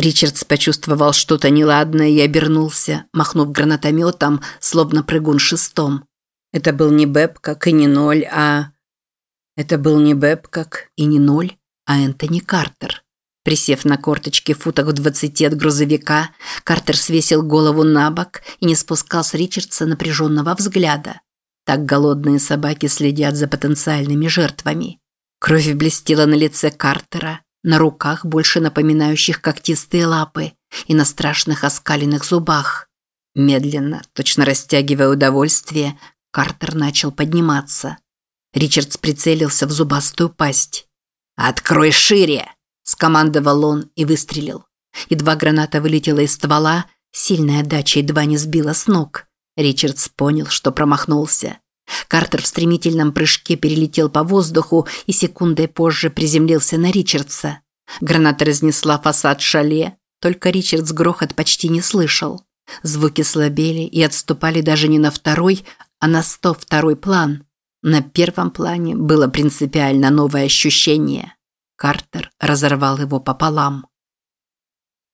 Ричардс почувствовал что-то неладное и обернулся, махнув гранатометом, словно прыгун шестом. Это был не Бэбкок и не ноль, а... Это был не Бэбкок и не ноль, а Энтони Картер. Присев на корточки футах в двадцати от грузовика, Картер свесил голову на бок и не спускал с Ричардса напряженного взгляда. Так голодные собаки следят за потенциальными жертвами. Кровь блестела на лице Картера, на руках, больше напоминающих когтистые лапы, и на страшных оскаленных зубах. Медленно, точно растягивая удовольствие, Картер начал подниматься. Ричардс прицелился в зубастую пасть. «Открой шире!» – скомандовал он и выстрелил. И два граната вылетела из ствола, сильная отдача едва не сбила с ног. Ричардс понял, что промахнулся. Картер в стремительном прыжке перелетел по воздуху и секундой позже приземлился на Ричардса. Граната разнесла фасад шале, только Ричардс грохот почти не слышал. Звуки слабели и отступали даже не на второй, а на сто второй план. На первом плане было принципиально новое ощущение. Картер разорвал его пополам.